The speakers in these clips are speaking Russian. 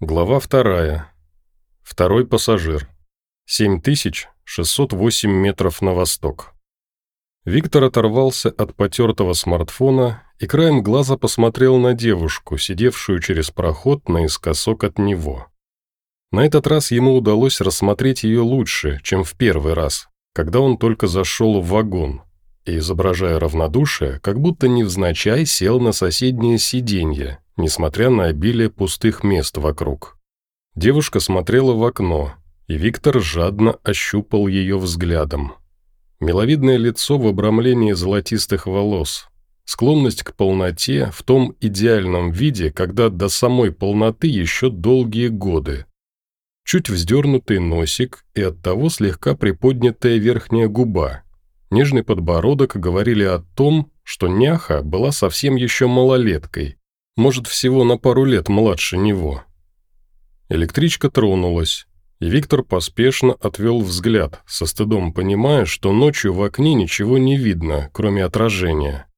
Глава вторая. Второй пассажир. 7608 метров на восток. Виктор оторвался от потертого смартфона и краем глаза посмотрел на девушку, сидевшую через проход наискосок от него. На этот раз ему удалось рассмотреть ее лучше, чем в первый раз, когда он только зашел в вагон, и, изображая равнодушие, как будто невзначай сел на соседнее сиденье, несмотря на обилие пустых мест вокруг. Девушка смотрела в окно, и Виктор жадно ощупал ее взглядом. Миловидное лицо в обрамлении золотистых волос, склонность к полноте в том идеальном виде, когда до самой полноты еще долгие годы. Чуть вздернутый носик и оттого слегка приподнятая верхняя губа. Нежный подбородок говорили о том, что няха была совсем еще малолеткой, может, всего на пару лет младше него. Электричка тронулась, и Виктор поспешно отвел взгляд, со стыдом понимая, что ночью в окне ничего не видно, кроме отражения.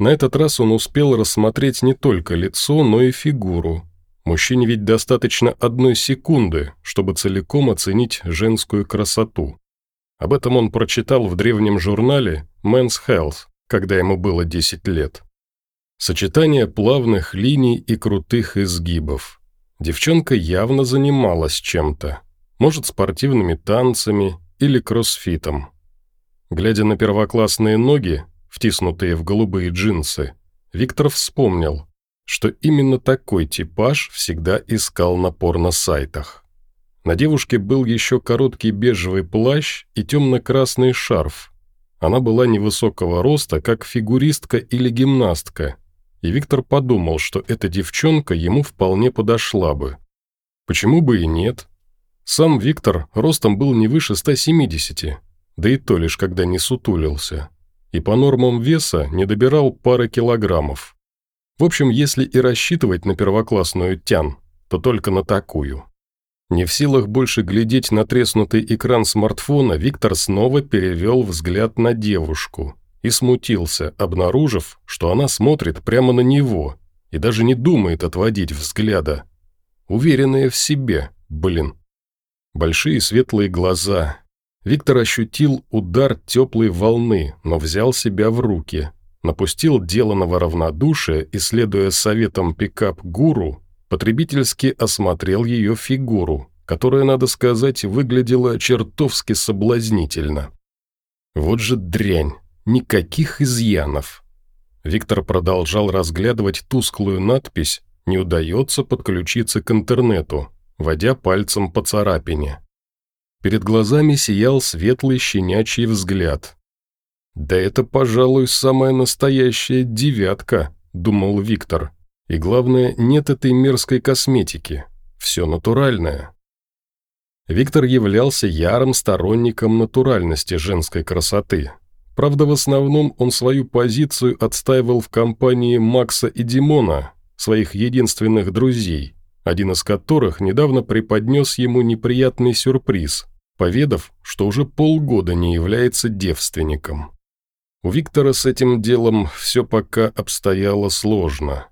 На этот раз он успел рассмотреть не только лицо, но и фигуру. Мужчине ведь достаточно одной секунды, чтобы целиком оценить женскую красоту. Об этом он прочитал в древнем журнале Men's Health, когда ему было 10 лет. Сочетание плавных линий и крутых изгибов. Девчонка явно занималась чем-то. Может, спортивными танцами или кроссфитом. Глядя на первоклассные ноги, втиснутые в голубые джинсы, Виктор вспомнил, что именно такой типаж всегда искал на порно-сайтах. На девушке был еще короткий бежевый плащ и темно-красный шарф. Она была невысокого роста, как фигуристка или гимнастка, и Виктор подумал, что эта девчонка ему вполне подошла бы. Почему бы и нет? Сам Виктор ростом был не выше 170, да и то лишь когда не сутулился, и по нормам веса не добирал пары килограммов. В общем, если и рассчитывать на первоклассную тян, то только на такую. Не в силах больше глядеть на треснутый экран смартфона, Виктор снова перевел взгляд на девушку – и смутился, обнаружив, что она смотрит прямо на него и даже не думает отводить взгляда. Уверенная в себе, блин. Большие светлые глаза. Виктор ощутил удар теплой волны, но взял себя в руки. Напустил деланного равнодушия и, следуя советам пикап-гуру, потребительски осмотрел ее фигуру, которая, надо сказать, выглядела чертовски соблазнительно. Вот же дрянь. Никаких изъянов. Виктор продолжал разглядывать тусклую надпись «Не удается подключиться к интернету», водя пальцем по царапине. Перед глазами сиял светлый щенячий взгляд. «Да это, пожалуй, самая настоящая девятка», – думал Виктор. «И главное, нет этой мерзкой косметики. Все натуральное». Виктор являлся ярым сторонником натуральности женской красоты, Правда, в основном он свою позицию отстаивал в компании Макса и Димона, своих единственных друзей, один из которых недавно преподнес ему неприятный сюрприз, поведав, что уже полгода не является девственником. У Виктора с этим делом все пока обстояло сложно.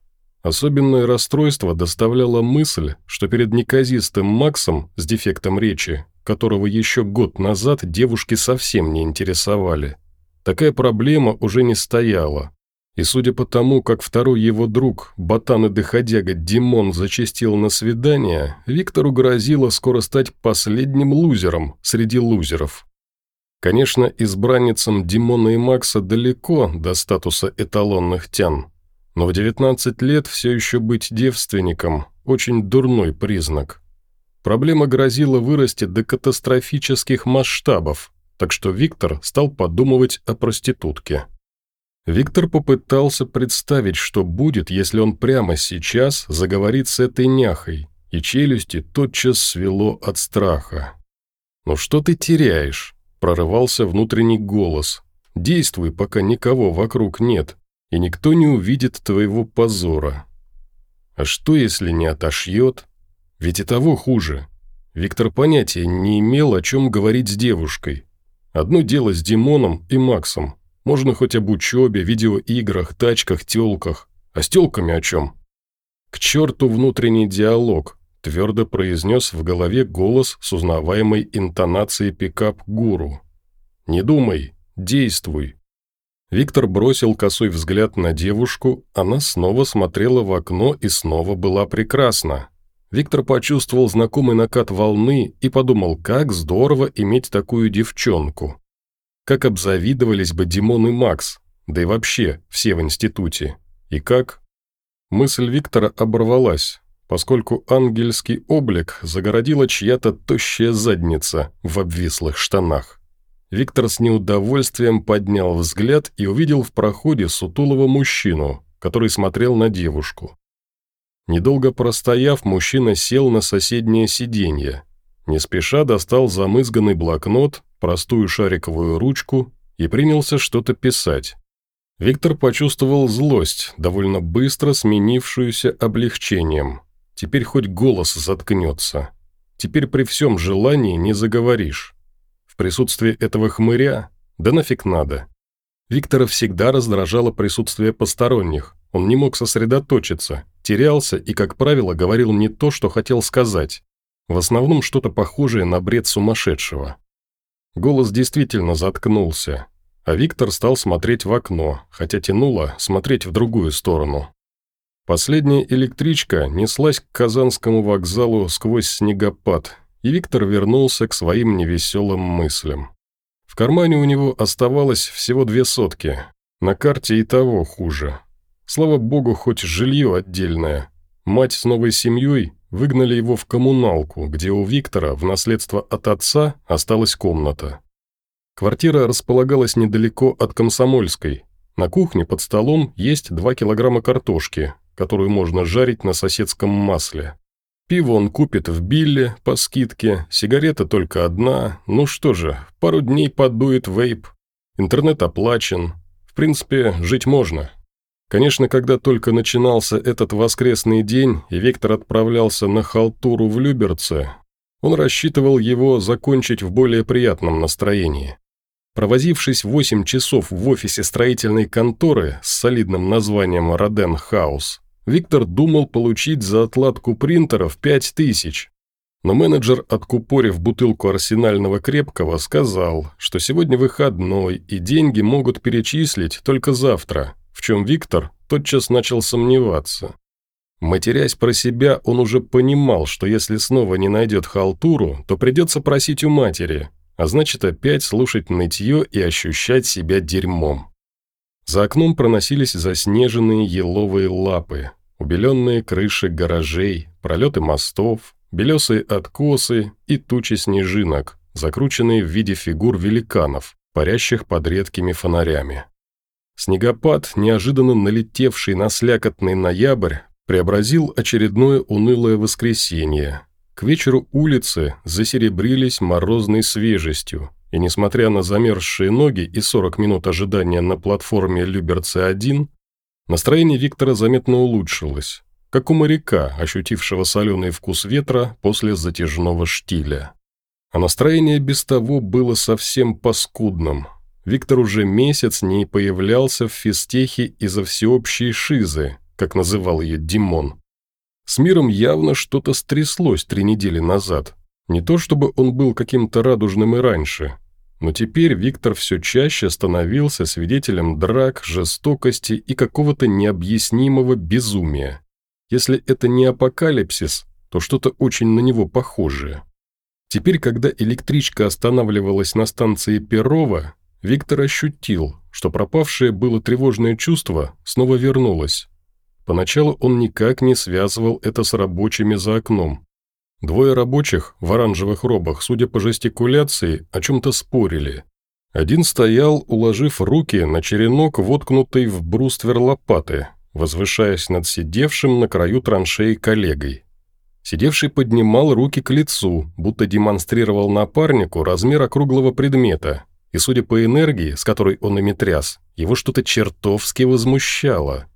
Особенное расстройство доставляла мысль, что перед неказистым Максом с дефектом речи, которого еще год назад девушки совсем не интересовали – Такая проблема уже не стояла. И судя по тому, как второй его друг, ботан и доходяга Димон зачастил на свидание, Виктору грозило скоро стать последним лузером среди лузеров. Конечно, избранницам Димона и Макса далеко до статуса эталонных тян, но в 19 лет все еще быть девственником – очень дурной признак. Проблема грозила вырасти до катастрофических масштабов, так что Виктор стал подумывать о проститутке. Виктор попытался представить, что будет, если он прямо сейчас заговорит с этой няхой, и челюсти тотчас свело от страха. «Ну что ты теряешь?» – прорывался внутренний голос. «Действуй, пока никого вокруг нет, и никто не увидит твоего позора». А что, если не отошьет? Ведь и того хуже. Виктор понятия не имел, о чем говорить с девушкой, Одно дело с Димоном и Максом. Можно хоть об учебе, видеоиграх, тачках, телках. А с телками о чем? К черту внутренний диалог. твердо произнес в голове голос с узнаваемой интонацией пикап-гуру. «Не думай, действуй». Виктор бросил косой взгляд на девушку, она снова смотрела в окно и снова была прекрасна. Виктор почувствовал знакомый накат волны и подумал, как здорово иметь такую девчонку. Как обзавидовались бы Димон и Макс, да и вообще все в институте. И как? Мысль Виктора оборвалась, поскольку ангельский облик загородила чья-то тощая задница в обвислых штанах. Виктор с неудовольствием поднял взгляд и увидел в проходе сутулого мужчину, который смотрел на девушку. Недолго простояв, мужчина сел на соседнее сиденье. Не спеша достал замызганный блокнот, простую шариковую ручку и принялся что-то писать. Виктор почувствовал злость, довольно быстро сменившуюся облегчением. Теперь хоть голос заткнется. Теперь при всем желании не заговоришь. В присутствии этого хмыря? Да нафиг надо. Виктора всегда раздражало присутствие посторонних. Он не мог сосредоточиться, терялся и, как правило, говорил не то, что хотел сказать. В основном что-то похожее на бред сумасшедшего. Голос действительно заткнулся, а Виктор стал смотреть в окно, хотя тянуло смотреть в другую сторону. Последняя электричка неслась к Казанскому вокзалу сквозь снегопад, и Виктор вернулся к своим невеселым мыслям. В кармане у него оставалось всего две сотки, на карте и того хуже. Слава богу, хоть жилье отдельное. Мать с новой семьей выгнали его в коммуналку, где у Виктора в наследство от отца осталась комната. Квартира располагалась недалеко от Комсомольской. На кухне под столом есть 2 килограмма картошки, которую можно жарить на соседском масле. Пиво он купит в Билле по скидке, сигарета только одна, ну что же, пару дней подует вейп. Интернет оплачен. В принципе, жить можно. Конечно, когда только начинался этот воскресный день, и Виктор отправлялся на халтуру в Люберце, он рассчитывал его закончить в более приятном настроении. Провозившись 8 часов в офисе строительной конторы с солидным названием «Роден Хаус», Виктор думал получить за отладку принтеров 5000. Но менеджер, откупорив бутылку арсенального крепкого, сказал, что сегодня выходной и деньги могут перечислить только завтра, в чем Виктор тотчас начал сомневаться. Матерясь про себя, он уже понимал, что если снова не найдет халтуру, то придется просить у матери, а значит опять слушать нытье и ощущать себя дерьмом. За окном проносились заснеженные еловые лапы, убеленные крыши гаражей, пролеты мостов, белесые откосы и тучи снежинок, закрученные в виде фигур великанов, парящих под редкими фонарями. Снегопад, неожиданно налетевший на слякотный ноябрь, преобразил очередное унылое воскресенье. К вечеру улицы засеребрились морозной свежестью, и, несмотря на замерзшие ноги и 40 минут ожидания на платформе Люберцы-1, настроение Виктора заметно улучшилось, как у моряка, ощутившего соленый вкус ветра после затяжного штиля. А настроение без того было совсем паскудным. Виктор уже месяц не появлялся в физтехе из-за всеобщей шизы, как называл ее Димон. С миром явно что-то стряслось три недели назад. Не то чтобы он был каким-то радужным и раньше, но теперь Виктор все чаще становился свидетелем драк, жестокости и какого-то необъяснимого безумия. Если это не апокалипсис, то что-то очень на него похожее. Теперь, когда электричка останавливалась на станции Перова, Виктор ощутил, что пропавшее было тревожное чувство снова вернулось. Поначалу он никак не связывал это с рабочими за окном, Двое рабочих в оранжевых робах, судя по жестикуляции, о чем-то спорили. Один стоял, уложив руки на черенок, воткнутый в бруствер лопаты, возвышаясь над сидевшим на краю траншеи коллегой. Сидевший поднимал руки к лицу, будто демонстрировал напарнику размер округлого предмета, и, судя по энергии, с которой он ими тряс, его что-то чертовски возмущало.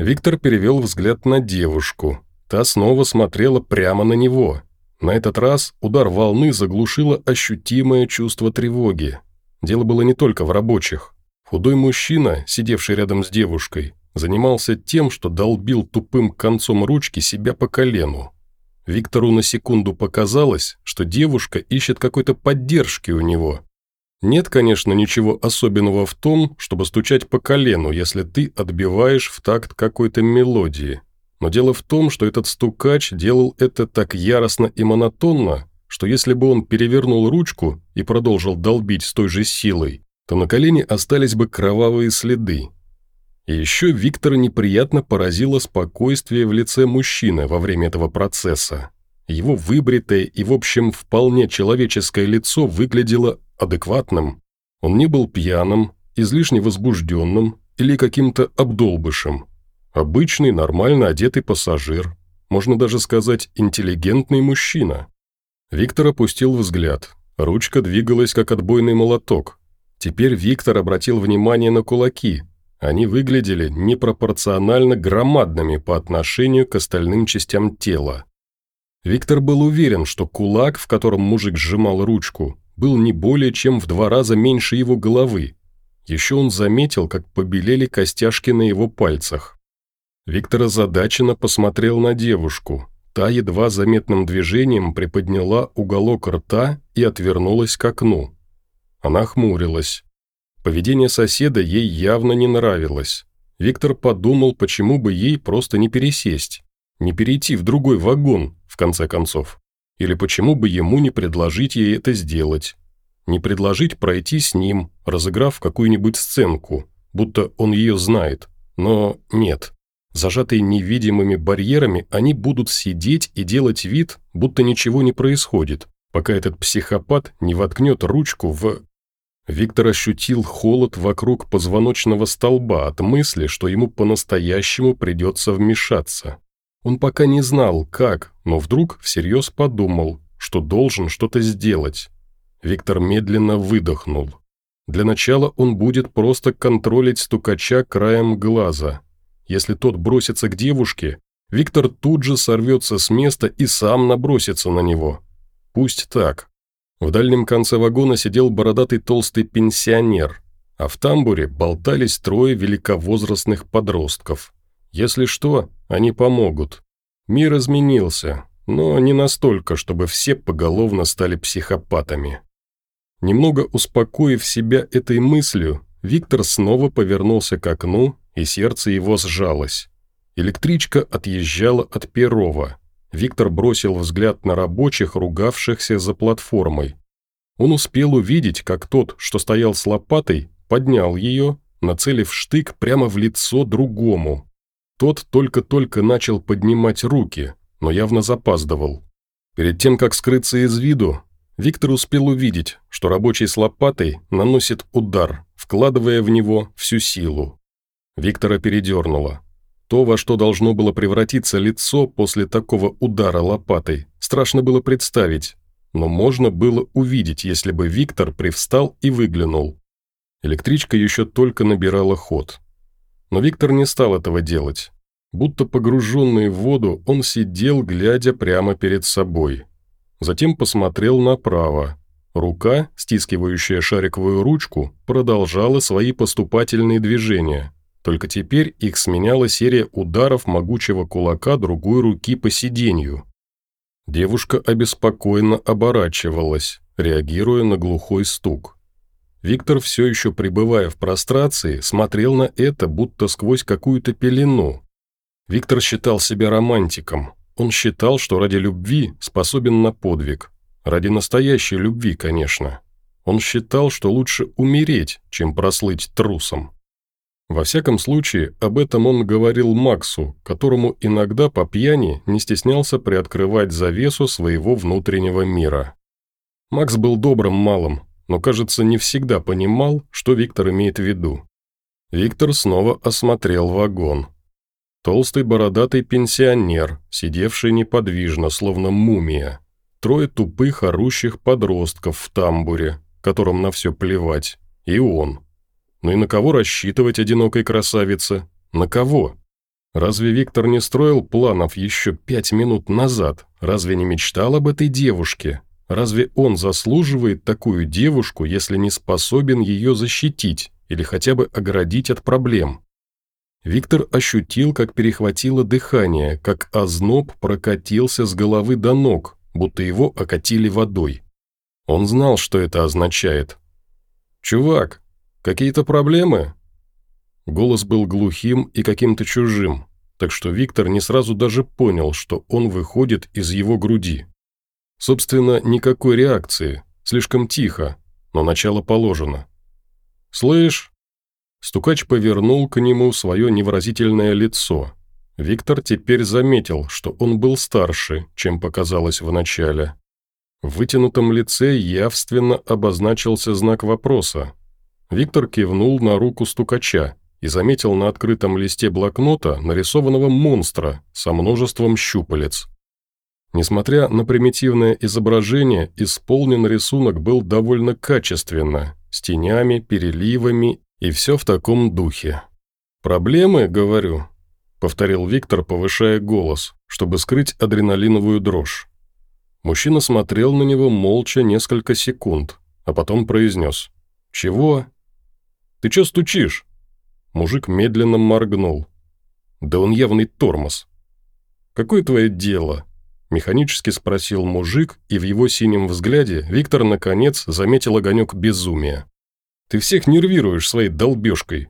Виктор перевел взгляд на девушку, Та снова смотрела прямо на него. На этот раз удар волны заглушило ощутимое чувство тревоги. Дело было не только в рабочих. Худой мужчина, сидевший рядом с девушкой, занимался тем, что долбил тупым концом ручки себя по колену. Виктору на секунду показалось, что девушка ищет какой-то поддержки у него. Нет, конечно, ничего особенного в том, чтобы стучать по колену, если ты отбиваешь в такт какой-то мелодии. Но дело в том, что этот стукач делал это так яростно и монотонно, что если бы он перевернул ручку и продолжил долбить с той же силой, то на колене остались бы кровавые следы. И еще Виктора неприятно поразило спокойствие в лице мужчины во время этого процесса. Его выбритое и, в общем, вполне человеческое лицо выглядело адекватным. Он не был пьяным, излишне возбужденным или каким-то обдолбышем. Обычный, нормально одетый пассажир. Можно даже сказать, интеллигентный мужчина. Виктор опустил взгляд. Ручка двигалась, как отбойный молоток. Теперь Виктор обратил внимание на кулаки, они выглядели непропорционально громадными по отношению к остальным частям тела. Виктор был уверен, что кулак, в котором мужик сжимал ручку, был не более чем в два раза меньше его головы. Еще он заметил, как побелели костяшки на его пальцах. Виктор озадаченно посмотрел на девушку. Та едва заметным движением приподняла уголок рта и отвернулась к окну. Она хмурилась. Поведение соседа ей явно не нравилось. Виктор подумал, почему бы ей просто не пересесть, не перейти в другой вагон, в конце концов. Или почему бы ему не предложить ей это сделать. Не предложить пройти с ним, разыграв какую-нибудь сценку, будто он ее знает. Но нет. Зажатые невидимыми барьерами, они будут сидеть и делать вид, будто ничего не происходит, пока этот психопат не воткнет ручку в Виктор ощутил холод вокруг позвоночного столба от мысли, что ему по-настоящему придется вмешаться. Он пока не знал, как, но вдруг всерьез подумал, что должен что-то сделать. Виктор медленно выдохнул. Для начала он будет просто контролить стукача краем глаза. Если тот бросится к девушке, Виктор тут же сорвется с места и сам набросится на него. Пусть так. В дальнем конце вагона сидел бородатый толстый пенсионер, а в тамбуре болтались трое великовозрастных подростков. Если что, они помогут. Мир изменился, но не настолько, чтобы все поголовно стали психопатами. Немного успокоив себя этой мыслью, Виктор снова повернулся к окну, и сердце его сжалось. Электричка отъезжала от Перова. Виктор бросил взгляд на рабочих, ругавшихся за платформой. Он успел увидеть, как тот, что стоял с лопатой, поднял ее, нацелив штык прямо в лицо другому. Тот только-только начал поднимать руки, но явно запаздывал. Перед тем, как скрыться из виду, Виктор успел увидеть, что рабочий с лопатой наносит удар, вкладывая в него всю силу. Виктора передернуло. То, во что должно было превратиться лицо после такого удара лопатой, страшно было представить, но можно было увидеть, если бы Виктор привстал и выглянул. Электричка еще только набирала ход. Но Виктор не стал этого делать. Будто погруженный в воду, он сидел, глядя прямо перед собой. Затем посмотрел направо. Рука, стискивающая шариковую ручку, продолжала свои поступательные движения – только теперь их сменяла серия ударов могучего кулака другой руки по сиденью. Девушка обеспокоенно оборачивалась, реагируя на глухой стук. Виктор, все еще пребывая в прострации, смотрел на это, будто сквозь какую-то пелену. Виктор считал себя романтиком. Он считал, что ради любви способен на подвиг. Ради настоящей любви, конечно. Он считал, что лучше умереть, чем прослыть трусом. Во всяком случае, об этом он говорил Максу, которому иногда по пьяни не стеснялся приоткрывать завесу своего внутреннего мира. Макс был добрым малым, но, кажется, не всегда понимал, что Виктор имеет в виду. Виктор снова осмотрел вагон. Толстый бородатый пенсионер, сидевший неподвижно, словно мумия. Трое тупых орущих подростков в тамбуре, которым на все плевать. И он. Ну и на кого рассчитывать одинокой красавице? На кого? Разве Виктор не строил планов еще пять минут назад? Разве не мечтал об этой девушке? Разве он заслуживает такую девушку, если не способен ее защитить или хотя бы оградить от проблем? Виктор ощутил, как перехватило дыхание, как озноб прокатился с головы до ног, будто его окатили водой. Он знал, что это означает. «Чувак, какие-то проблемы?» Голос был глухим и каким-то чужим, так что Виктор не сразу даже понял, что он выходит из его груди. Собственно, никакой реакции, слишком тихо, но начало положено. «Слышь?» Стукач повернул к нему свое невыразительное лицо. Виктор теперь заметил, что он был старше, чем показалось вначале. В вытянутом лице явственно обозначился знак вопроса. Виктор кивнул на руку стукача и заметил на открытом листе блокнота нарисованного монстра со множеством щупалец. Несмотря на примитивное изображение, исполнен рисунок был довольно качественно, с тенями, переливами и все в таком духе. «Проблемы, говорю», — повторил Виктор, повышая голос, чтобы скрыть адреналиновую дрожь. Мужчина смотрел на него молча несколько секунд, а потом произнес. «Чего?» «Ты чё стучишь?» Мужик медленно моргнул. «Да он явный тормоз». «Какое твое дело?» Механически спросил мужик, и в его синем взгляде Виктор, наконец, заметил огонек безумия. «Ты всех нервируешь своей долбежкой».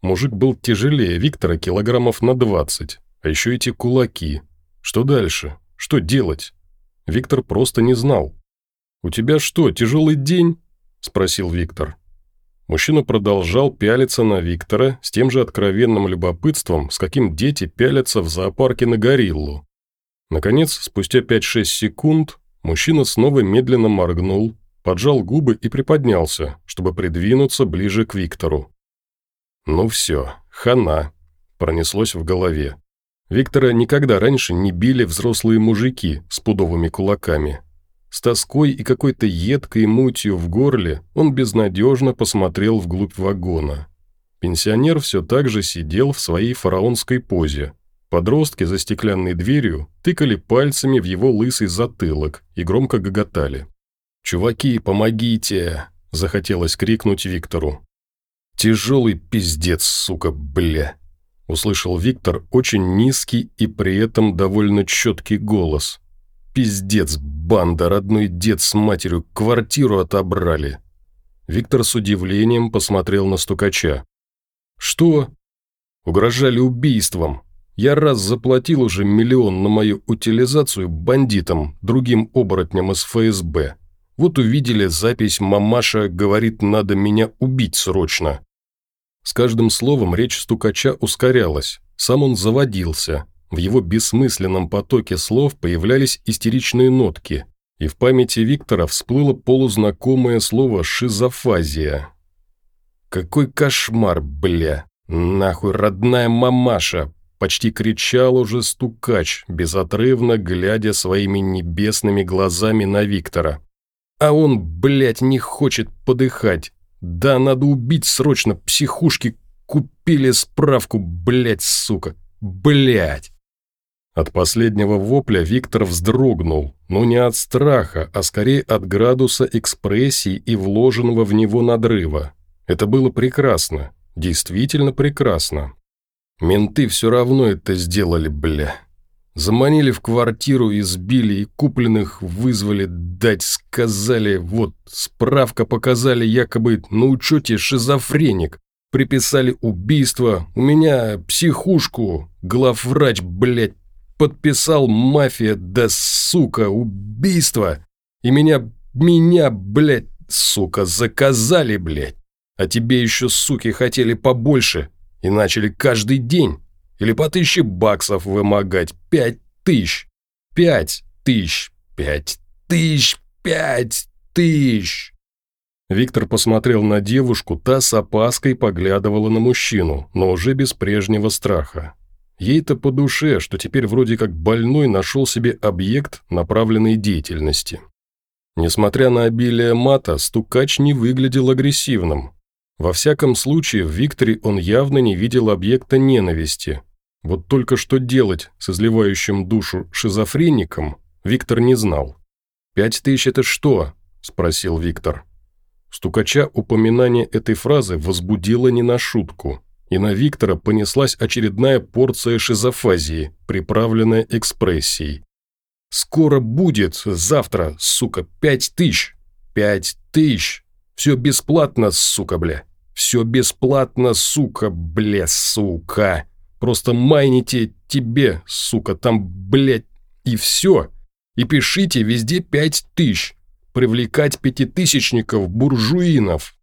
Мужик был тяжелее Виктора килограммов на двадцать, а еще эти кулаки. Что дальше? Что делать? Виктор просто не знал. «У тебя что, тяжелый день?» – спросил Виктор. Мужчина продолжал пялиться на Виктора с тем же откровенным любопытством, с каким дети пялятся в зоопарке на гориллу. Наконец, спустя 5-6 секунд, мужчина снова медленно моргнул, поджал губы и приподнялся, чтобы придвинуться ближе к Виктору. «Ну все, хана», – пронеслось в голове. Виктора никогда раньше не били взрослые мужики с пудовыми кулаками. С тоской и какой-то едкой мутью в горле он безнадежно посмотрел вглубь вагона. Пенсионер все так же сидел в своей фараонской позе, Подростки за стеклянной дверью тыкали пальцами в его лысый затылок и громко гоготали. «Чуваки, помогите!» – захотелось крикнуть Виктору. «Тяжелый пиздец, сука, бля!» – услышал Виктор очень низкий и при этом довольно четкий голос. «Пиздец, банда, родной дед с матерью, квартиру отобрали!» Виктор с удивлением посмотрел на стукача. «Что?» «Угрожали убийством», я раз заплатил уже миллион на мою утилизацию бандитам, другим оборотням из ФСБ. Вот увидели запись «Мамаша говорит, надо меня убить срочно». С каждым словом речь стукача ускорялась, сам он заводился. В его бессмысленном потоке слов появлялись истеричные нотки, и в памяти Виктора всплыло полузнакомое слово «шизофазия». «Какой кошмар, бля! Нахуй, родная мамаша! Почти кричал уже стукач, безотрывно глядя своими небесными глазами на Виктора. А он, блядь, не хочет подыхать. Да, надо убить срочно, психушки купили справку, блядь, сука, блядь. От последнего вопля Виктор вздрогнул, но не от страха, а скорее от градуса экспрессии и вложенного в него надрыва. Это было прекрасно, действительно прекрасно. Менты все равно это сделали, бля. Заманили в квартиру, избили и купленных вызвали дать, сказали, вот, справка показали якобы на учете шизофреник. Приписали убийство, у меня психушку, главврач, блядь, подписал мафия, да сука, убийство. И меня, меня, блядь, сука, заказали, блядь. А тебе еще, суки, хотели побольше, и начали каждый день или по тысяче баксов вымогать. Пять тысяч, пять тысяч, пять тысяч, пять тысяч. Виктор посмотрел на девушку, та с опаской поглядывала на мужчину, но уже без прежнего страха. Ей-то по душе, что теперь вроде как больной нашел себе объект направленной деятельности. Несмотря на обилие мата, стукач не выглядел агрессивным, во всяком случае, в Викторе он явно не видел объекта ненависти. Вот только что делать с изливающим душу шизофреником, Виктор не знал. «Пять тысяч – это что?» – спросил Виктор. Стукача упоминание этой фразы возбудило не на шутку. и на Виктора понеслась очередная порция шизофазии, приправленная экспрессией. «Скоро будет, завтра, сука, пять тысяч! Пять тысяч! Все бесплатно, сука, бля! Все бесплатно, сука, бля, сука! Просто майните тебе, сука, там, блядь, и все! И пишите везде пять тысяч! Привлекать пятитысячников, буржуинов!»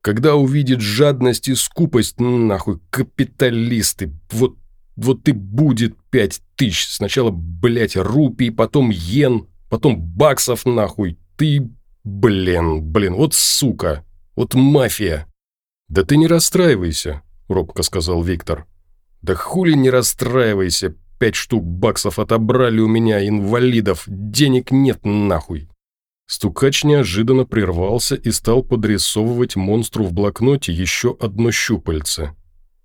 Когда увидит жадность и скупость, нахуй, капиталисты, вот, вот и будет пять тысяч. Сначала, блядь, рупий, потом йен, потом баксов, нахуй. Ты, блин, блин, вот сука, вот мафия. Да ты не расстраивайся, робко сказал Виктор. Да хули не расстраивайся, пять штук баксов отобрали у меня, инвалидов, денег нет нахуй. Стукач неожиданно прервался и стал подрисовывать монстру в блокноте еще одно щупальце.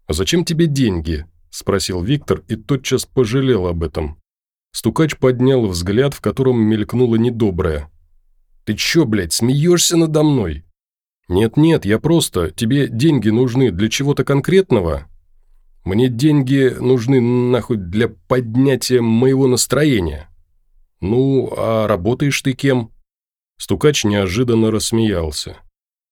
«А зачем тебе деньги?» – спросил Виктор и тотчас пожалел об этом. Стукач поднял взгляд, в котором мелькнуло недоброе. «Ты чё, блядь, смеешься надо мной?» «Нет-нет, я просто... Тебе деньги нужны для чего-то конкретного?» «Мне деньги нужны, нахуй, для поднятия моего настроения». «Ну, а работаешь ты кем?» Стукач неожиданно рассмеялся.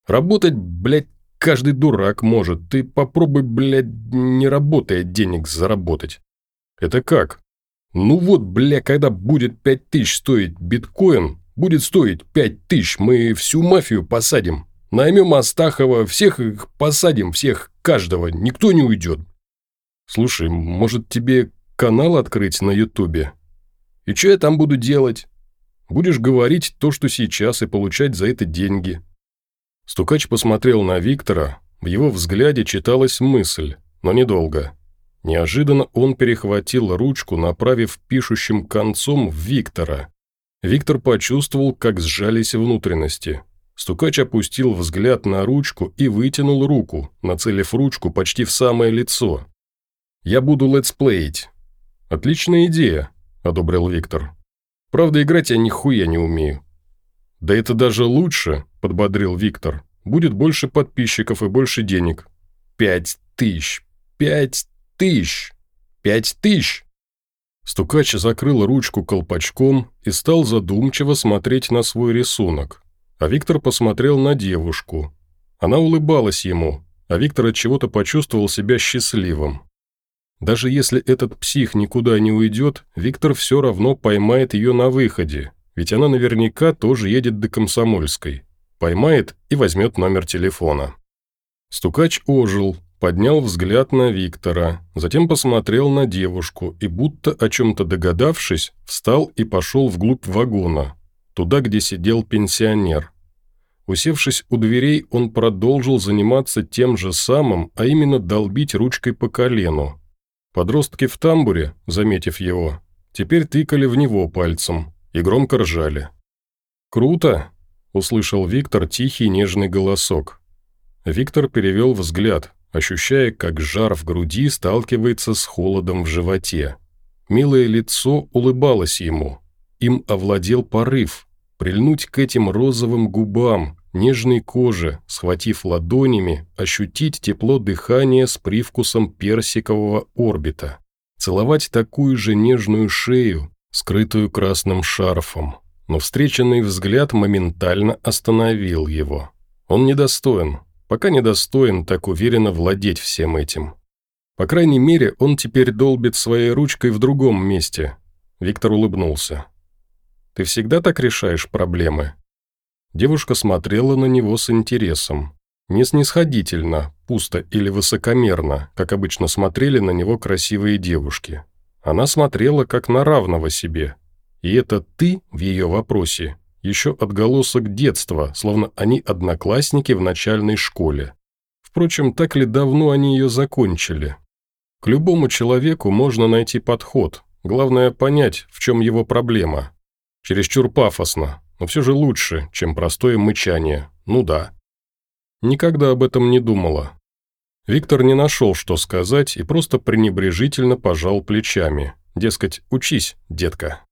«Работать, блядь, каждый дурак может. Ты попробуй, блядь, не работая денег заработать». «Это как?» «Ну вот, бля, когда будет пять тысяч стоить биткоин, будет стоить пять тысяч, мы всю мафию посадим. Наймем Астахова, всех их посадим, всех, каждого, никто не уйдет». «Слушай, может тебе канал открыть на ютубе?» «И что я там буду делать?» Будешь говорить то, что сейчас, и получать за это деньги». Стукач посмотрел на Виктора, в его взгляде читалась мысль, но недолго. Неожиданно он перехватил ручку, направив пишущим концом в Виктора. Виктор почувствовал, как сжались внутренности. Стукач опустил взгляд на ручку и вытянул руку, нацелив ручку почти в самое лицо. «Я буду летсплеить». «Отличная идея», – одобрил Виктор. Правда, играть я нихуя не умею». «Да это даже лучше», – подбодрил Виктор. «Будет больше подписчиков и больше денег». «Пять тысяч! Пять тысяч! Пять тысяч!» Стукач закрыл ручку колпачком и стал задумчиво смотреть на свой рисунок. А Виктор посмотрел на девушку. Она улыбалась ему, а Виктор от чего-то почувствовал себя счастливым. Даже если этот псих никуда не уйдет, Виктор все равно поймает ее на выходе, ведь она наверняка тоже едет до Комсомольской. Поймает и возьмет номер телефона. Стукач ожил, поднял взгляд на Виктора, затем посмотрел на девушку и, будто о чем-то догадавшись, встал и пошел вглубь вагона, туда, где сидел пенсионер. Усевшись у дверей, он продолжил заниматься тем же самым, а именно долбить ручкой по колену, Подростки в тамбуре, заметив его, теперь тыкали в него пальцем и громко ржали. «Круто!» – услышал Виктор тихий нежный голосок. Виктор перевел взгляд, ощущая, как жар в груди сталкивается с холодом в животе. Милое лицо улыбалось ему. Им овладел порыв, прильнуть к этим розовым губам, нежной коже, схватив ладонями, ощутить тепло дыхания с привкусом персикового орбита, целовать такую же нежную шею, скрытую красным шарфом. Но встреченный взгляд моментально остановил его. Он недостоин, пока недостоин так уверенно владеть всем этим. По крайней мере, он теперь долбит своей ручкой в другом месте. Виктор улыбнулся. «Ты всегда так решаешь проблемы?» Девушка смотрела на него с интересом. Не снисходительно, пусто или высокомерно, как обычно смотрели на него красивые девушки. Она смотрела как на равного себе. И это «ты» в ее вопросе еще отголосок детства, словно они одноклассники в начальной школе. Впрочем, так ли давно они ее закончили? К любому человеку можно найти подход, главное понять, в чем его проблема. Чересчур пафосно, но все же лучше, чем простое мычание. Ну да. Никогда об этом не думала. Виктор не нашел, что сказать, и просто пренебрежительно пожал плечами. Дескать, учись, детка.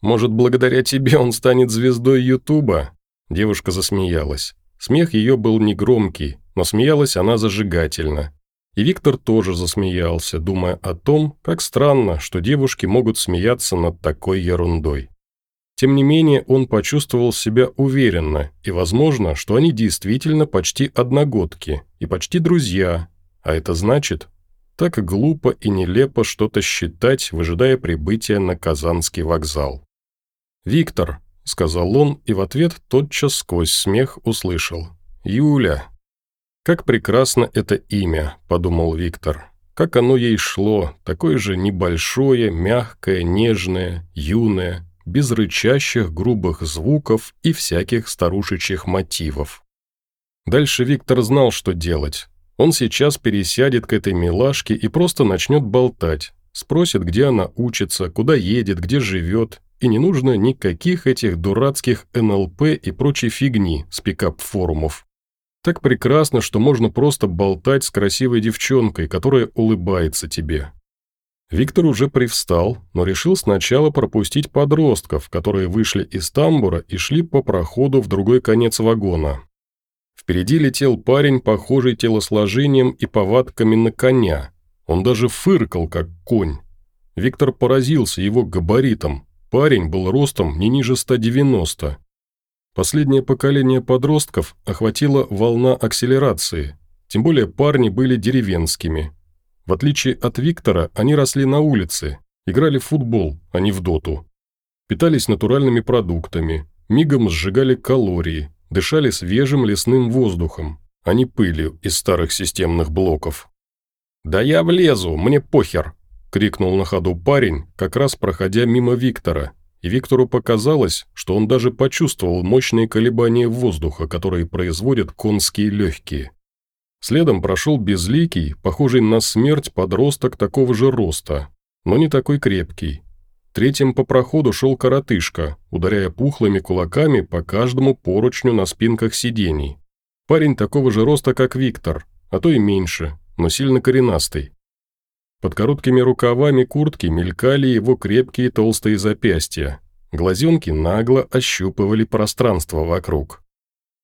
Может, благодаря тебе он станет звездой Ютуба? Девушка засмеялась. Смех ее был негромкий, но смеялась она зажигательно. И Виктор тоже засмеялся, думая о том, как странно, что девушки могут смеяться над такой ерундой. Тем не менее, он почувствовал себя уверенно, и возможно, что они действительно почти одногодки и почти друзья, а это значит, так глупо и нелепо что-то считать, выжидая прибытия на Казанский вокзал. «Виктор», — сказал он, и в ответ тотчас сквозь смех услышал. «Юля». «Как прекрасно это имя», — подумал Виктор. «Как оно ей шло, такое же небольшое, мягкое, нежное, юное, без рычащих грубых звуков и всяких старушечьих мотивов». Дальше Виктор знал, что делать. Он сейчас пересядет к этой милашке и просто начнет болтать. Спросит, где она учится, куда едет, где живет, и не нужно никаких этих дурацких НЛП и прочей фигни с пикап-форумов. Так прекрасно, что можно просто болтать с красивой девчонкой, которая улыбается тебе. Виктор уже привстал, но решил сначала пропустить подростков, которые вышли из тамбура и шли по проходу в другой конец вагона. Впереди летел парень, похожий телосложением и повадками на коня. Он даже фыркал, как конь. Виктор поразился его габаритом, Парень был ростом не ниже 190. Последнее поколение подростков охватила волна акселерации, тем более парни были деревенскими. В отличие от Виктора, они росли на улице, играли в футбол, а не в доту. Питались натуральными продуктами, мигом сжигали калории, дышали свежим лесным воздухом, а не пылью из старых системных блоков. «Да я влезу, мне похер», крикнул на ходу парень, как раз проходя мимо Виктора, и Виктору показалось, что он даже почувствовал мощные колебания воздуха, которые производят конские легкие. Следом прошел безликий, похожий на смерть подросток такого же роста, но не такой крепкий. Третьим по проходу шел коротышка, ударяя пухлыми кулаками по каждому поручню на спинках сидений. Парень такого же роста, как Виктор, а то и меньше, но сильно коренастый. Под короткими рукавами куртки мелькали его крепкие толстые запястья. Глазенки нагло ощупывали пространство вокруг.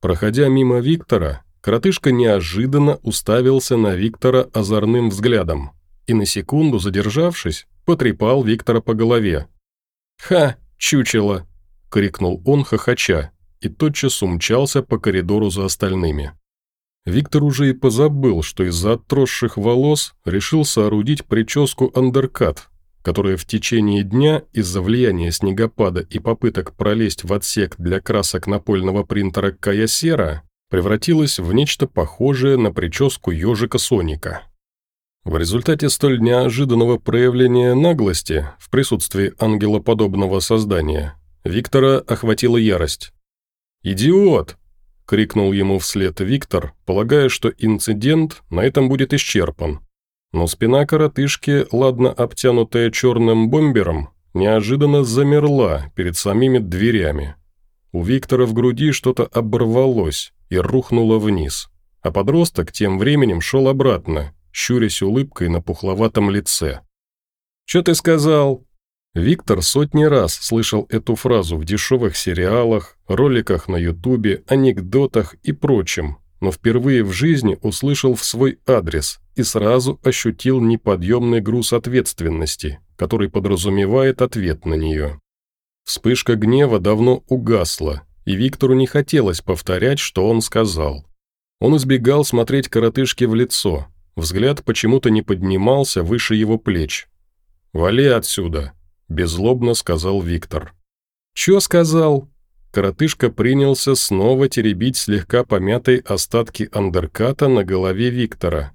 Проходя мимо Виктора, коротышка неожиданно уставился на Виктора озорным взглядом и на секунду, задержавшись, потрепал Виктора по голове. «Ха, чучело!» – крикнул он, хохоча, и тотчас умчался по коридору за остальными. Виктор уже и позабыл, что из-за отросших волос решил соорудить прическу андеркат, которая в течение дня из-за влияния снегопада и попыток пролезть в отсек для красок напольного принтера Каясера превратилась в нечто похожее на прическу ежика Соника. В результате столь неожиданного проявления наглости в присутствии ангелоподобного создания Виктора охватила ярость. «Идиот!» крикнул ему вслед Виктор, полагая, что инцидент на этом будет исчерпан. Но спина коротышки, ладно обтянутая черным бомбером, неожиданно замерла перед самими дверями. У Виктора в груди что-то оборвалось и рухнуло вниз, а подросток тем временем шел обратно, щурясь улыбкой на пухловатом лице. «Чё ты сказал?» Виктор сотни раз слышал эту фразу в дешевых сериалах, роликах на ютубе, анекдотах и прочем, но впервые в жизни услышал в свой адрес и сразу ощутил неподъемный груз ответственности, который подразумевает ответ на нее. Вспышка гнева давно угасла, и Виктору не хотелось повторять, что он сказал. Он избегал смотреть коротышке в лицо, взгляд почему-то не поднимался выше его плеч. «Вали отсюда!» беззлобно сказал Виктор. «Чё сказал?» Коротышка принялся снова теребить слегка помятые остатки андерката на голове Виктора.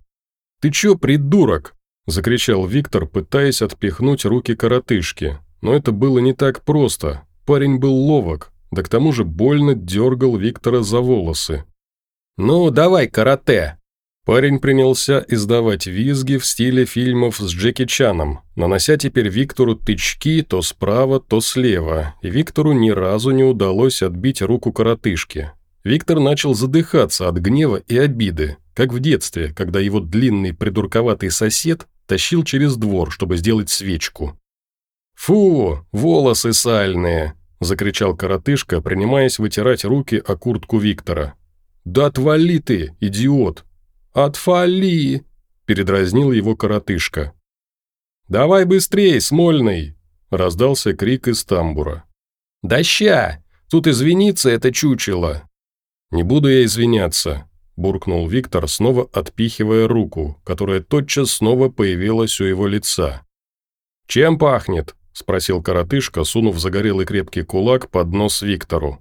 «Ты чё, придурок?» – закричал Виктор, пытаясь отпихнуть руки коротышки. Но это было не так просто. Парень был ловок, да к тому же больно дергал Виктора за волосы. «Ну, давай карате!» Парень принялся издавать визги в стиле фильмов с Джеки Чаном, нанося теперь Виктору тычки то справа, то слева, и Виктору ни разу не удалось отбить руку коротышки. Виктор начал задыхаться от гнева и обиды, как в детстве, когда его длинный придурковатый сосед тащил через двор, чтобы сделать свечку. «Фу, волосы сальные!» – закричал коротышка, принимаясь вытирать руки о куртку Виктора. «Да отвали ты, идиот!» «Отвали!» – передразнил его коротышка. «Давай быстрей, Смольный!» – раздался крик из тамбура. «Да ща! Тут извиниться это чучело!» «Не буду я извиняться», – буркнул Виктор, снова отпихивая руку, которая тотчас снова появилась у его лица. «Чем пахнет?» – спросил коротышка, сунув загорелый крепкий кулак под нос Виктору.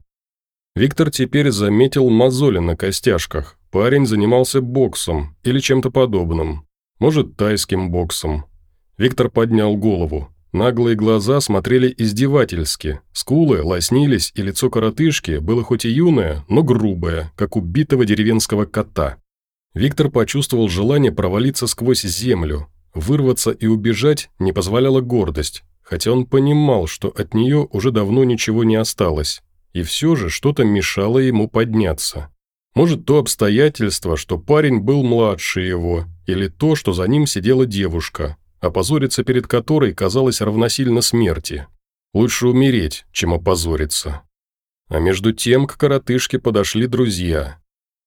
Виктор теперь заметил мозоли на костяшках. Парень занимался боксом или чем-то подобным. Может, тайским боксом. Виктор поднял голову. Наглые глаза смотрели издевательски, скулы лоснились, и лицо коротышки было хоть и юное, но грубое, как убитого деревенского кота. Виктор почувствовал желание провалиться сквозь землю. Вырваться и убежать не позволяла гордость, хотя он понимал, что от нее уже давно ничего не осталось. И все же что-то мешало ему подняться. Может, то обстоятельство, что парень был младше его, или то, что за ним сидела девушка, опозориться перед которой казалось равносильно смерти. Лучше умереть, чем опозориться. А между тем к коротышке подошли друзья.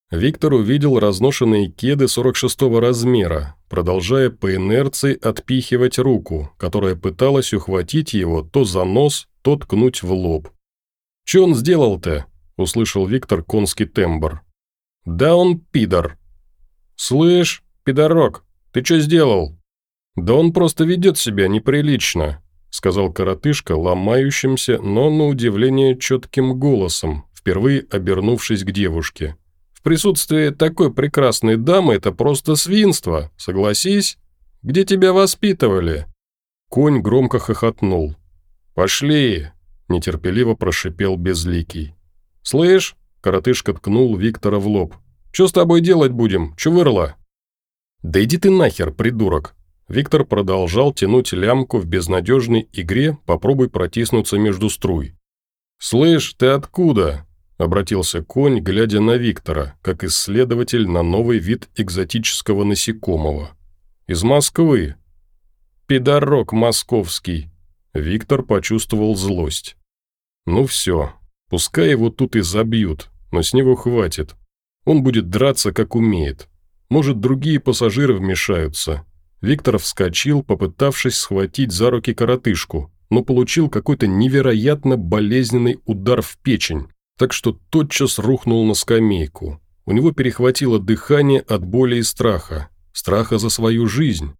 Виктор увидел разношенные кеды 46-го размера, продолжая по инерции отпихивать руку, которая пыталась ухватить его то за нос, то ткнуть в лоб. «Че он сделал-то?» – услышал Виктор конский тембр. «Да он пидор». «Слышь, пидорок, ты что сделал?» «Да он просто ведет себя неприлично», – сказал коротышка ломающимся, но на удивление четким голосом, впервые обернувшись к девушке. «В присутствии такой прекрасной дамы это просто свинство, согласись? Где тебя воспитывали?» Конь громко хохотнул. «Пошли!» – нетерпеливо прошипел Безликий. «Слышь?» – коротышка ткнул Виктора в лоб. «Что с тобой делать будем? Чувырла?» «Да иди ты нахер, придурок!» Виктор продолжал тянуть лямку в безнадежной игре «Попробуй протиснуться между струй». «Слышь, ты откуда?» – обратился конь, глядя на Виктора, как исследователь на новый вид экзотического насекомого. «Из Москвы». «Пидорок московский». Виктор почувствовал злость. «Ну все, пускай его тут и забьют, но с него хватит. Он будет драться, как умеет. Может, другие пассажиры вмешаются, Виктор вскочил, попытавшись схватить за руки коротышку, но получил какой-то невероятно болезненный удар в печень, так что тотчас рухнул на скамейку. У него перехватило дыхание от боли и страха, страха за свою жизнь.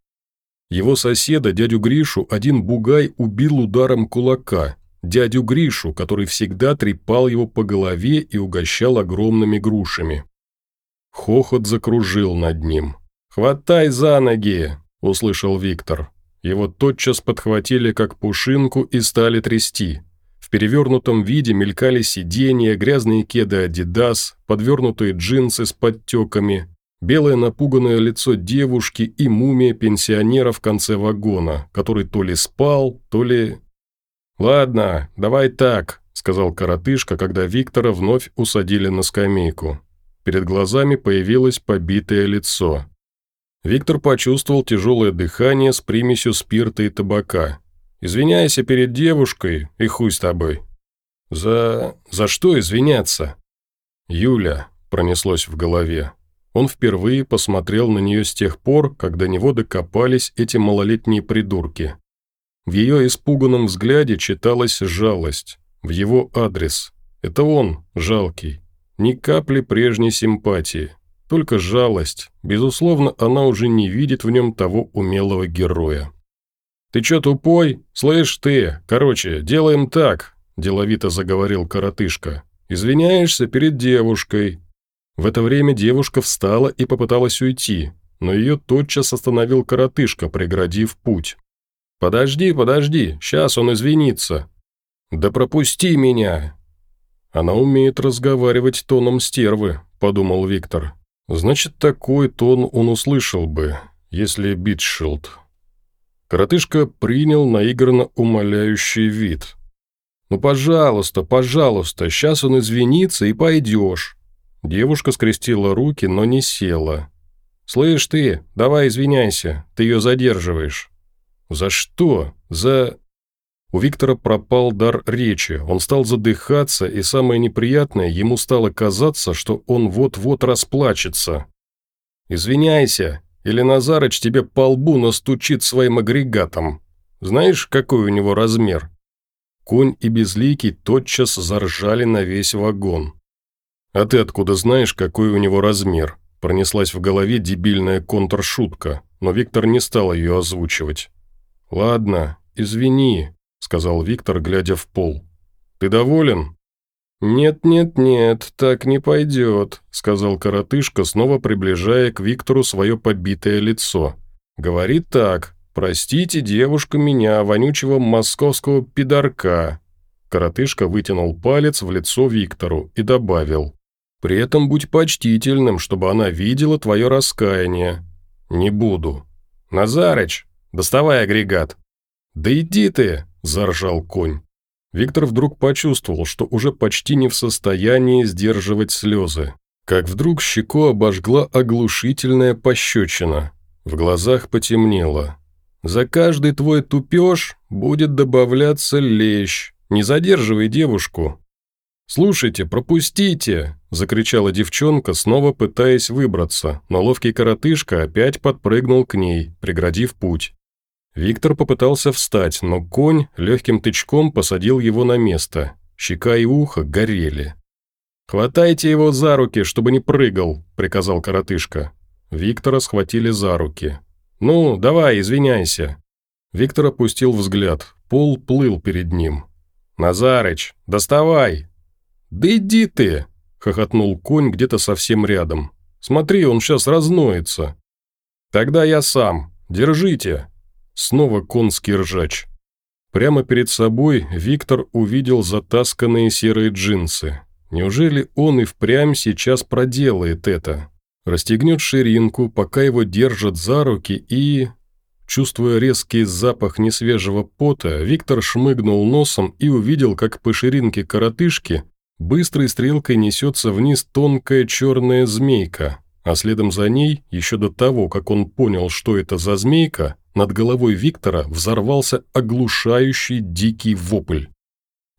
Его соседа, дядю Гришу, один бугай убил ударом кулака, дядю Гришу, который всегда трепал его по голове и угощал огромными грушами. Хохот закружил над ним. «Хватай за ноги!» – услышал Виктор. Его тотчас подхватили как пушинку и стали трясти. В перевернутом виде мелькали сиденья, грязные кеды «Адидас», подвернутые джинсы с подтеками, белое напуганное лицо девушки и мумия пенсионера в конце вагона, который то ли спал, то ли... «Ладно, давай так», – сказал коротышка, когда Виктора вновь усадили на скамейку. Перед глазами появилось побитое лицо. Виктор почувствовал тяжелое дыхание с примесью спирта и табака. «Извиняйся перед девушкой и хуй с тобой». «За... за что извиняться?» «Юля», – пронеслось в голове. Он впервые посмотрел на нее с тех пор, как до него докопались эти малолетние придурки. В ее испуганном взгляде читалась жалость. В его адрес. Это он, жалкий. Ни капли прежней симпатии. Только жалость. Безусловно, она уже не видит в нем того умелого героя. «Ты чё тупой? Слышь ты, короче, делаем так», – деловито заговорил коротышка. «Извиняешься перед девушкой». В это время девушка встала и попыталась уйти, но ее тотчас остановил коротышка, преградив путь. «Подожди, подожди, сейчас он извинится». «Да пропусти меня!» «Она умеет разговаривать тоном стервы», – подумал Виктор. Значит, такой тон он услышал бы, если Битшилд. Коротышка принял наигранно умоляющий вид. «Ну, пожалуйста, пожалуйста, сейчас он извинится и пойдешь». Девушка скрестила руки, но не села. «Слышь ты, давай извиняйся, ты ее задерживаешь». «За что? За...» У Виктора пропал дар речи, он стал задыхаться, и самое неприятное, ему стало казаться, что он вот-вот расплачется. «Извиняйся, или Назарыч тебе по лбу настучит своим агрегатом. Знаешь, какой у него размер?» Конь и Безликий тотчас заржали на весь вагон. «А ты откуда знаешь, какой у него размер?» Пронеслась в голове дебильная контршутка, но Виктор не стал ее озвучивать. «Ладно, извини», — сказал Виктор, глядя в пол. «Ты доволен?» «Нет-нет-нет, так не пойдет», — сказал коротышка, снова приближая к Виктору свое побитое лицо. «Говорит так, простите, девушка, меня, вонючего московского пидорка». Коротышка вытянул палец в лицо Виктору и добавил. «При этом будь почтительным, чтобы она видела твое раскаяние». «Не буду». «Назарыч, доставай агрегат». «Да иди ты!» – заржал конь. Виктор вдруг почувствовал, что уже почти не в состоянии сдерживать слезы. Как вдруг щеку обожгла оглушительная пощечина. В глазах потемнело. «За каждый твой тупеж будет добавляться лещ. Не задерживай девушку». «Слушайте, пропустите!» – закричала девчонка, снова пытаясь выбраться, но ловкий коротышка опять подпрыгнул к ней, преградив путь. Виктор попытался встать, но конь легким тычком посадил его на место. Щека и ухо горели. «Хватайте его за руки, чтобы не прыгал», – приказал коротышка. Виктора схватили за руки. «Ну, давай, извиняйся». Виктор опустил взгляд. Пол плыл перед ним. «Назарыч, доставай!» «Да иди ты!» – хохотнул конь где-то совсем рядом. «Смотри, он сейчас разноется». «Тогда я сам. Держите!» Снова конский ржач. Прямо перед собой Виктор увидел затасканные серые джинсы. Неужели он и впрямь сейчас проделает это? Расстегнет ширинку, пока его держат за руки и... Чувствуя резкий запах несвежего пота, Виктор шмыгнул носом и увидел, как по ширинке коротышки быстрой стрелкой несется вниз тонкая черная змейка, а следом за ней, еще до того, как он понял, что это за змейка, над головой Виктора взорвался оглушающий дикий вопль.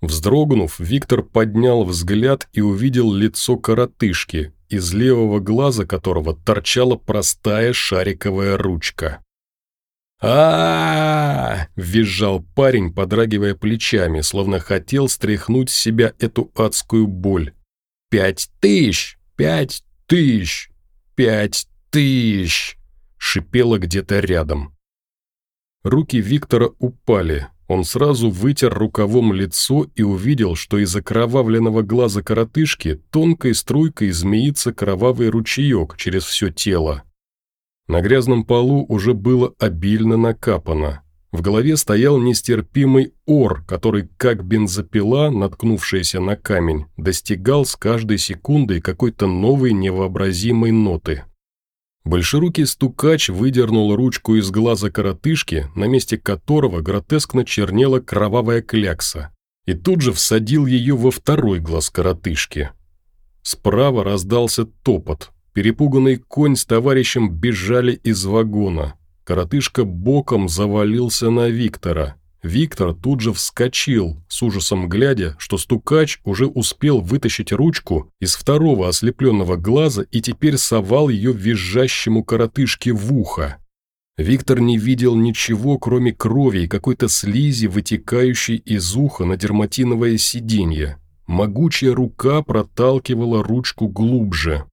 Вздрогнув, Виктор поднял взгляд и увидел лицо коротышки, из левого глаза которого торчала простая шариковая ручка. а, визжал парень, подрагивая плечами, словно хотел стряхнуть с себя эту адскую боль. «Пять тысяч! Пять тысяч! Пять тысяч!» шипело где-то рядом. Руки Виктора упали. Он сразу вытер рукавом лицо и увидел, что из окровавленного глаза коротышки тонкой струйкой змеится кровавый ручеек через все тело. На грязном полу уже было обильно накапано. В голове стоял нестерпимый ор, который, как бензопила, наткнувшаяся на камень, достигал с каждой секундой какой-то новой невообразимой ноты. Большерукий стукач выдернул ручку из глаза коротышки, на месте которого гротескно чернела кровавая клякса, и тут же всадил ее во второй глаз коротышки. Справа раздался топот. Перепуганный конь с товарищем бежали из вагона. Коротышка боком завалился на Виктора. Виктор тут же вскочил, с ужасом глядя, что стукач уже успел вытащить ручку из второго ослепленного глаза и теперь совал ее визжащему коротышке в ухо. Виктор не видел ничего, кроме крови и какой-то слизи, вытекающей из уха на дерматиновое сиденье. Могучая рука проталкивала ручку глубже.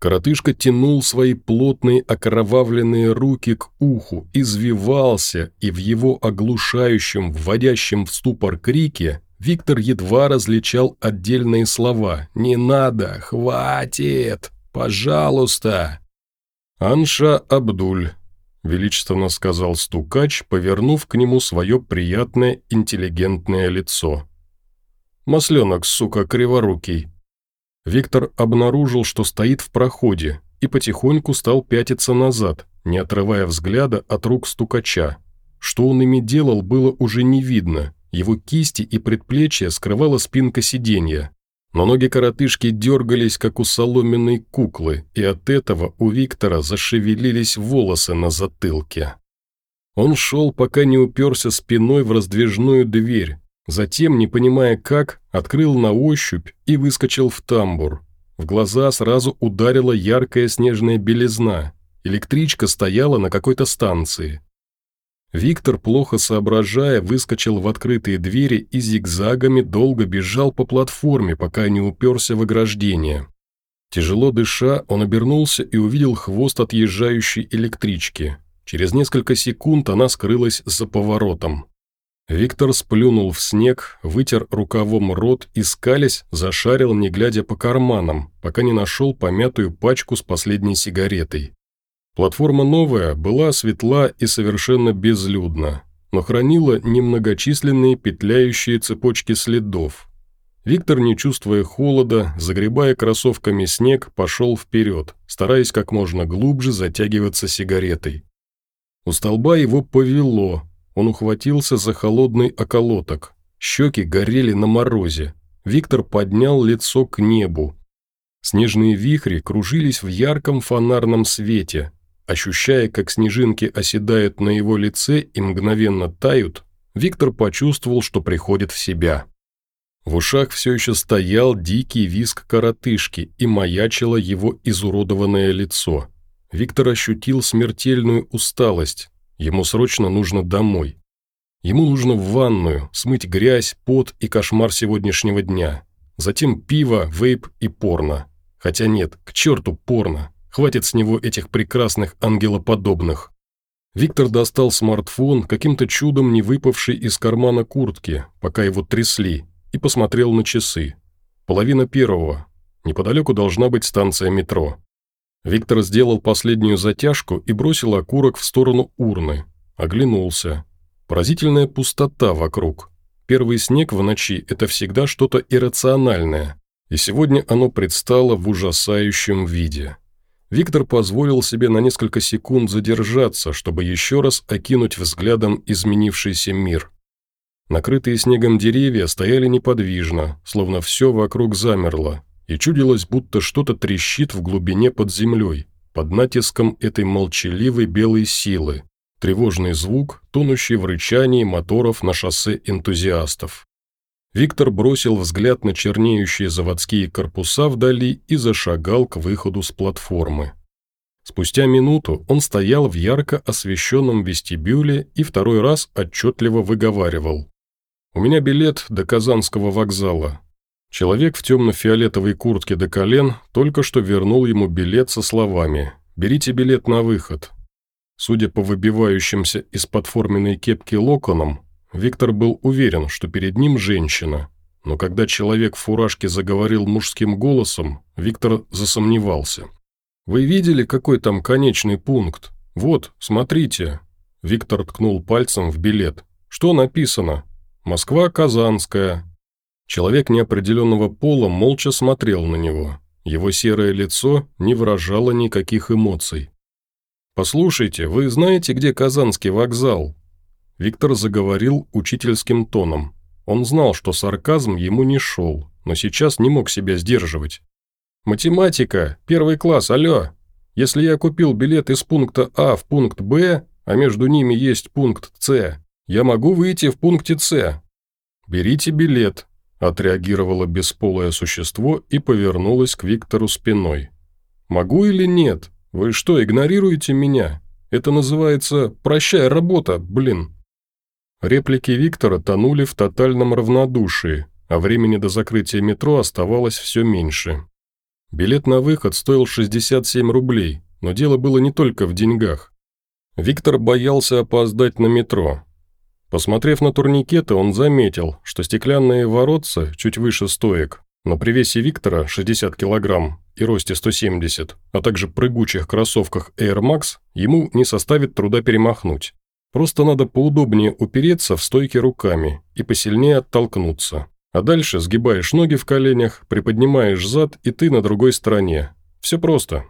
Коротышка тянул свои плотные окровавленные руки к уху, извивался, и в его оглушающем, вводящем в ступор крике Виктор едва различал отдельные слова «Не надо! Хватит! Пожалуйста!» «Анша Абдуль», – величественно сказал стукач, повернув к нему свое приятное интеллигентное лицо. «Масленок, сука, криворукий, Виктор обнаружил, что стоит в проходе, и потихоньку стал пятиться назад, не отрывая взгляда от рук стукача. Что он ими делал, было уже не видно. Его кисти и предплечья скрывала спинка сиденья. Но ноги коротышки дергались, как у соломенной куклы, и от этого у Виктора зашевелились волосы на затылке. Он шел, пока не уперся спиной в раздвижную дверь, Затем, не понимая как, открыл на ощупь и выскочил в тамбур. В глаза сразу ударила яркая снежная белизна. Электричка стояла на какой-то станции. Виктор, плохо соображая, выскочил в открытые двери и зигзагами долго бежал по платформе, пока не уперся в ограждение. Тяжело дыша, он обернулся и увидел хвост отъезжающей электрички. Через несколько секунд она скрылась за поворотом. Виктор сплюнул в снег, вытер рукавом рот и, скалясь, зашарил, не глядя по карманам, пока не нашел помятую пачку с последней сигаретой. Платформа новая была светла и совершенно безлюдна, но хранила немногочисленные петляющие цепочки следов. Виктор, не чувствуя холода, загребая кроссовками снег, пошел вперед, стараясь как можно глубже затягиваться сигаретой. У столба его повело, он ухватился за холодный околоток. Щеки горели на морозе. Виктор поднял лицо к небу. Снежные вихри кружились в ярком фонарном свете. Ощущая, как снежинки оседают на его лице и мгновенно тают, Виктор почувствовал, что приходит в себя. В ушах все еще стоял дикий визг коротышки и маячило его изуродованное лицо. Виктор ощутил смертельную усталость. Ему срочно нужно домой. Ему нужно в ванную, смыть грязь, пот и кошмар сегодняшнего дня. Затем пиво, вейп и порно. Хотя нет, к черту порно. Хватит с него этих прекрасных ангелоподобных. Виктор достал смартфон, каким-то чудом не выпавший из кармана куртки, пока его трясли, и посмотрел на часы. Половина первого. Неподалеку должна быть станция метро. Виктор сделал последнюю затяжку и бросил окурок в сторону урны. Оглянулся. Поразительная пустота вокруг. Первый снег в ночи – это всегда что-то иррациональное, и сегодня оно предстало в ужасающем виде. Виктор позволил себе на несколько секунд задержаться, чтобы еще раз окинуть взглядом изменившийся мир. Накрытые снегом деревья стояли неподвижно, словно все вокруг замерло, и чудилось, будто что-то трещит в глубине под землей, под натиском этой молчаливой белой силы. Тревожный звук, тонущий в рычании моторов на шоссе энтузиастов. Виктор бросил взгляд на чернеющие заводские корпуса вдали и зашагал к выходу с платформы. Спустя минуту он стоял в ярко освещенном вестибюле и второй раз отчетливо выговаривал. «У меня билет до Казанского вокзала. Человек в темно-фиолетовой куртке до колен только что вернул ему билет со словами «Берите билет на выход». Судя по выбивающимся из-под форменной кепки локонам, Виктор был уверен, что перед ним женщина. Но когда человек в фуражке заговорил мужским голосом, Виктор засомневался. «Вы видели, какой там конечный пункт? Вот, смотрите». Виктор ткнул пальцем в билет. «Что написано? Москва Казанская, Человек неопределенного пола молча смотрел на него. Его серое лицо не выражало никаких эмоций. «Послушайте, вы знаете, где Казанский вокзал?» Виктор заговорил учительским тоном. Он знал, что сарказм ему не шел, но сейчас не мог себя сдерживать. «Математика, первый класс, алло! Если я купил билет из пункта А в пункт Б, а между ними есть пункт С, я могу выйти в пункте С. Берите билет, Отреагировало бесполое существо и повернулось к Виктору спиной. «Могу или нет? Вы что, игнорируете меня? Это называется «прощай, работа», блин». Реплики Виктора тонули в тотальном равнодушии, а времени до закрытия метро оставалось все меньше. Билет на выход стоил 67 рублей, но дело было не только в деньгах. Виктор боялся опоздать на метро, Посмотрев на турникеты, он заметил, что стеклянные воротца чуть выше стоек, на привесе Виктора 60 килограмм и росте 170, а также прыгучих кроссовках Air Max, ему не составит труда перемахнуть. Просто надо поудобнее упереться в стойке руками и посильнее оттолкнуться. А дальше сгибаешь ноги в коленях, приподнимаешь зад, и ты на другой стороне. Все просто.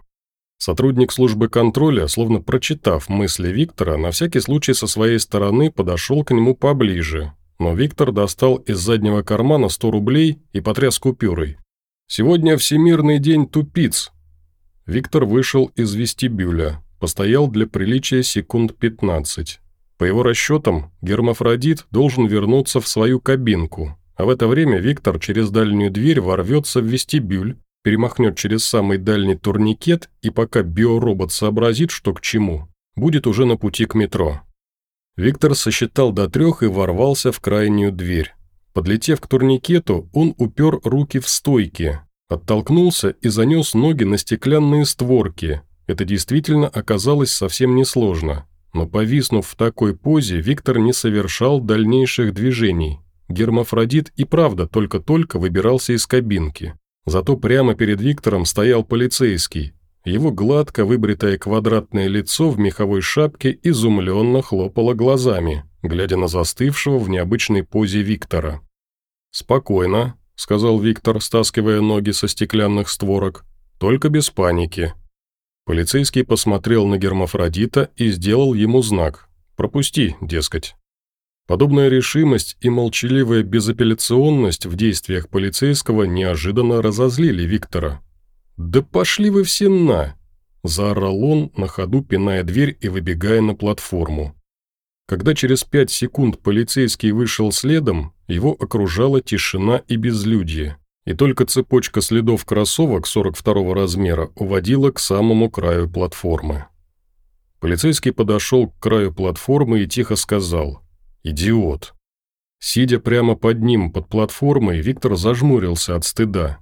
Сотрудник службы контроля, словно прочитав мысли Виктора, на всякий случай со своей стороны подошел к нему поближе, но Виктор достал из заднего кармана 100 рублей и потряс купюрой. «Сегодня Всемирный день тупиц». Виктор вышел из вестибюля, постоял для приличия секунд 15. По его расчетам, гермафродит должен вернуться в свою кабинку, а в это время Виктор через дальнюю дверь ворвется в вестибюль, перемахнет через самый дальний турникет, и пока биоробот сообразит, что к чему, будет уже на пути к метро. Виктор сосчитал до трех и ворвался в крайнюю дверь. Подлетев к турникету, он упер руки в стойки, оттолкнулся и занес ноги на стеклянные створки. Это действительно оказалось совсем несложно. Но повиснув в такой позе, Виктор не совершал дальнейших движений. Гермафродит и правда только-только выбирался из кабинки. Зато прямо перед Виктором стоял полицейский. Его гладко выбритое квадратное лицо в меховой шапке изумленно хлопало глазами, глядя на застывшего в необычной позе Виктора. «Спокойно», — сказал Виктор, стаскивая ноги со стеклянных створок. «Только без паники». Полицейский посмотрел на Гермафродита и сделал ему знак. «Пропусти, дескать». Подобная решимость и молчаливая безапелляционность в действиях полицейского неожиданно разозлили Виктора. «Да пошли вы все на!» – заорал он, на ходу пиная дверь и выбегая на платформу. Когда через пять секунд полицейский вышел следом, его окружала тишина и безлюдье, и только цепочка следов кроссовок 42 размера уводила к самому краю платформы. Полицейский подошел к краю платформы и тихо сказал «Идиот». Сидя прямо под ним, под платформой, Виктор зажмурился от стыда.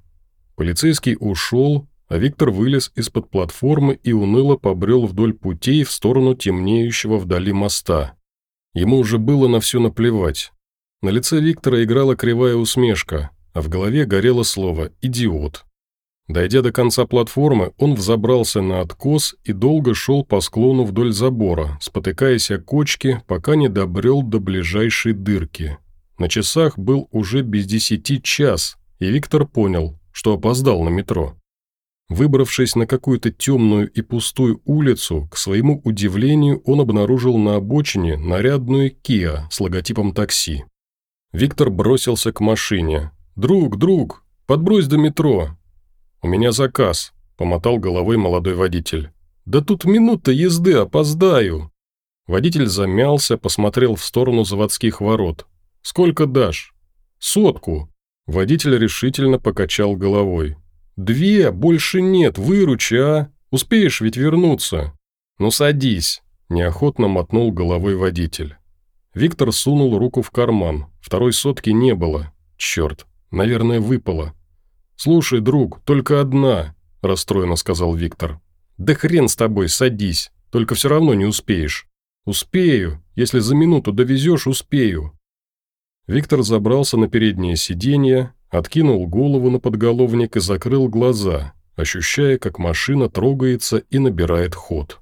Полицейский ушел, а Виктор вылез из-под платформы и уныло побрел вдоль путей в сторону темнеющего вдали моста. Ему уже было на все наплевать. На лице Виктора играла кривая усмешка, а в голове горело слово «идиот». Дойдя до конца платформы, он взобрался на откос и долго шел по склону вдоль забора, спотыкаясь о кочки, пока не добрел до ближайшей дырки. На часах был уже без десяти час, и Виктор понял, что опоздал на метро. Выбравшись на какую-то темную и пустую улицу, к своему удивлению он обнаружил на обочине нарядную Kia с логотипом такси. Виктор бросился к машине. «Друг, друг, подбрось до метро!» «У меня заказ», – помотал головой молодой водитель. «Да тут минута езды, опоздаю!» Водитель замялся, посмотрел в сторону заводских ворот. «Сколько дашь?» «Сотку!» Водитель решительно покачал головой. «Две, больше нет, выручи, а? Успеешь ведь вернуться?» «Ну садись», – неохотно мотнул головой водитель. Виктор сунул руку в карман. Второй сотки не было. Черт, наверное, выпало. «Слушай, друг, только одна», – расстроенно сказал Виктор. «Да хрен с тобой, садись, только все равно не успеешь». «Успею, если за минуту довезешь, успею». Виктор забрался на переднее сиденье, откинул голову на подголовник и закрыл глаза, ощущая, как машина трогается и набирает ход.